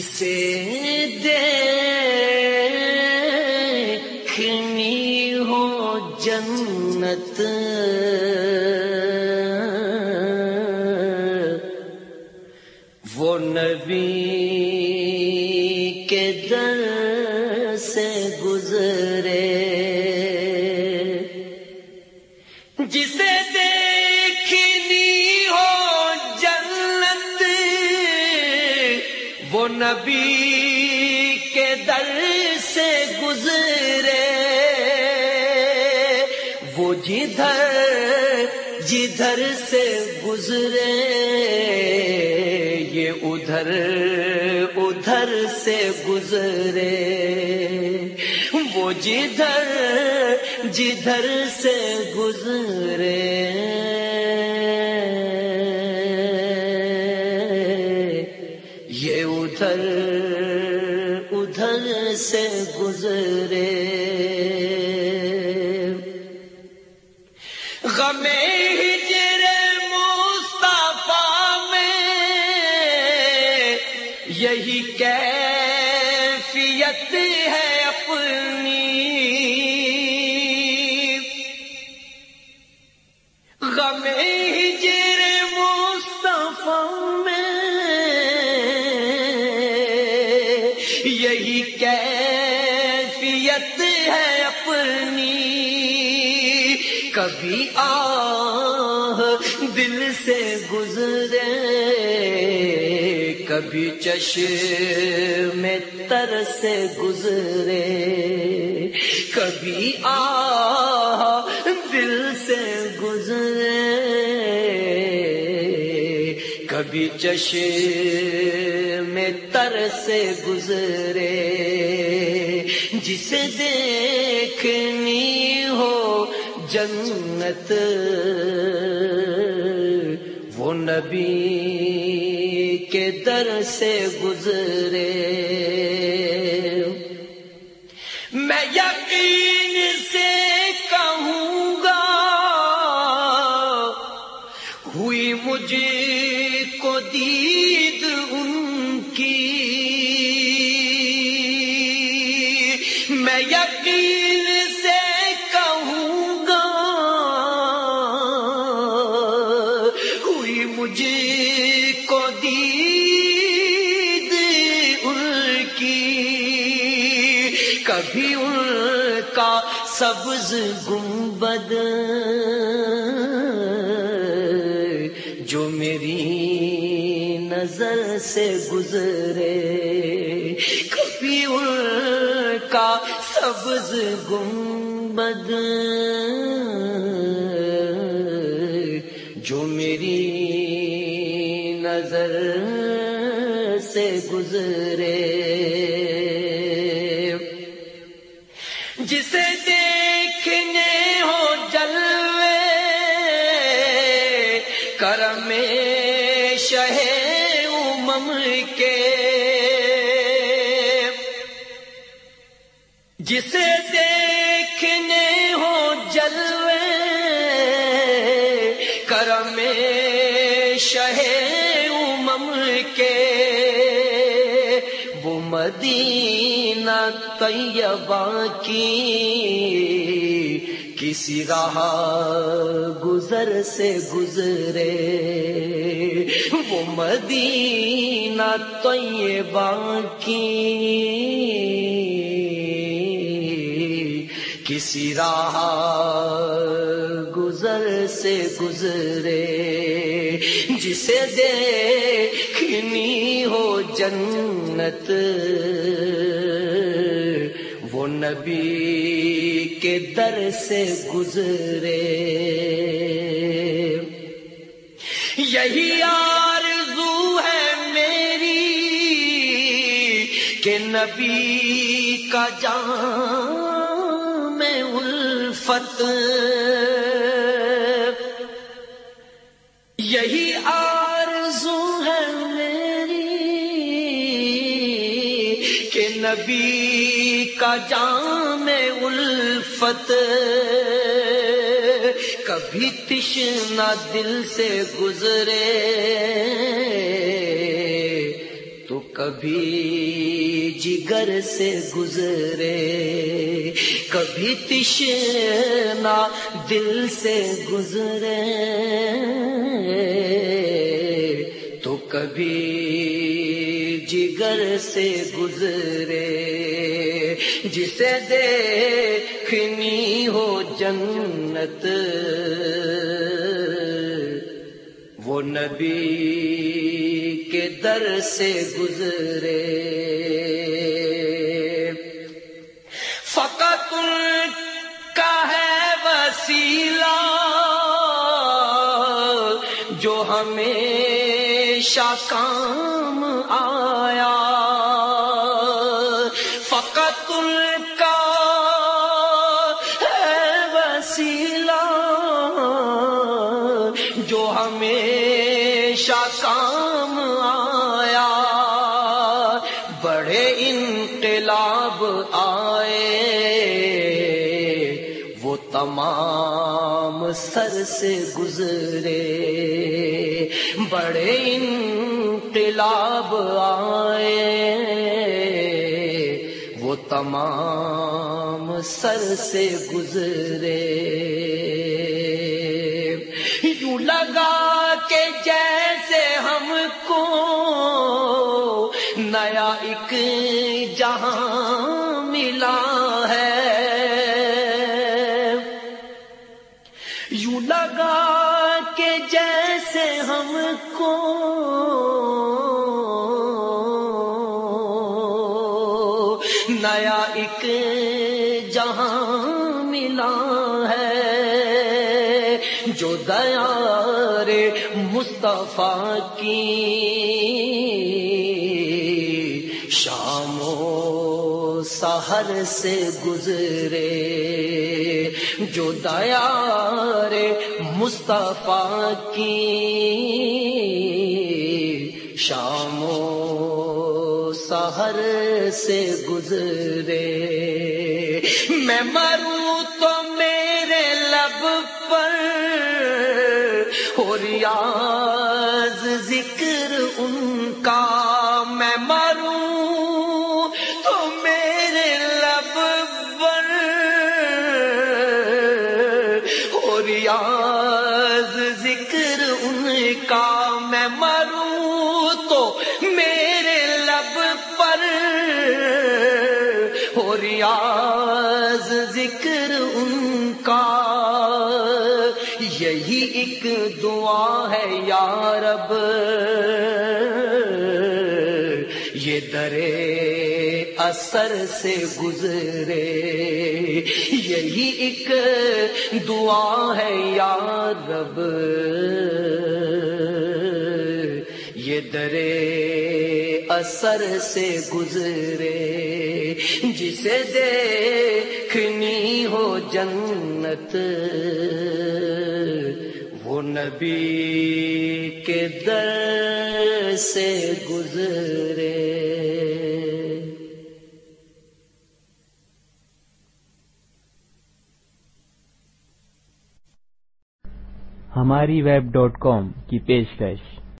اسے دیکھنی ہو جنت۔ وہ نبی کے در نبی کے در سے گزرے، وہ جدھر جدھر سے گزرے، یہ ادھر ادھر سے گزرے۔ وہ جدھر جدھر سے گزرے۔ یہ ادھر ادھر سے گزرے۔ غمے ہجر مصطفیٰ میں یہی کیفیت ہے اپنی۔ کیفیت ہے اپنی۔ کبھی آ دل سے گزرے، کبھی چش میں تر سے گزرے۔ کبھی آ دل سے گزرے، کبھی چش میں تر سے گزرے۔ جسے دیکھنی ہو جنت، وہ نبی کے در سے گزرے۔ میں یقین سے کہوں گا، ہوئی مجھے کو دید ہوئی مجھے کو دید ان کی، کبھی ان کا سبز گنبد جو میری نظر سے گزرے، کبھی ان کا سبز گنبد جو میری نظر سے گزرے۔ جسے دیکھنے ہو جلوے کرم شہ امم کے۔ جسے دیکھنے مدینہ طیبہ کی کسی راہ گزر سے گزرے وہ مدینہ طیبہ کی کسی راہ گزر سے گزرے جسے دیکھنی ہو جنگ جنت، وہ نبی کے در سے گزرے۔ یہی آرزو ہے میری کہ نبی کا جام میں الفت نبی کا جام الفت کبھی تشنا دل سے گزرے تو کبھی جگر سے گزرے کبھی تشنا دل سے گزرے تو کبھی جگر سے گزرے، جسے دیکھنی ہو جنت۔ وہ نبی کے در سے گزرے۔ فقط کا ہے وسیلہ جو ہمیں ہمیشہ کام آیا۔ فقط کا ہے وسیلہ جو ہمیشہ کام آیا۔ بڑے انقلاب آئے۔ وہ تمام سر سے گزرے۔ بڑے انقلاب آئے۔ وہ تمام سر سے گزرے۔ یوں لگا کے جیسے ہم کو نیا ایک جہاں ملا ہے۔ نیا ایک جہاں ملا ہے، جو دیا مصطفیٰ کی شام و سحر سے گزرے، جو دیا رے مصطفیٰ کی شام و سحر سے گزرے۔ میں مروں تو میرے لب پر۔ ہو ریاض ذکر ان کا۔ میں مروں تو میرے لب پر۔ ہو ریاض ذکر ان کا۔ یہی ایک دعا ہے یا رب۔ یہ درے اثر سے گزرے۔ یہی ایک دعا ہے یا رب۔ یہ درے اثر سے گزرے۔ جسے دیکھنی ہو جنت۔ نبی کے در سے گزرے۔ ہماری ویب ڈاٹ کام کی پیشکش۔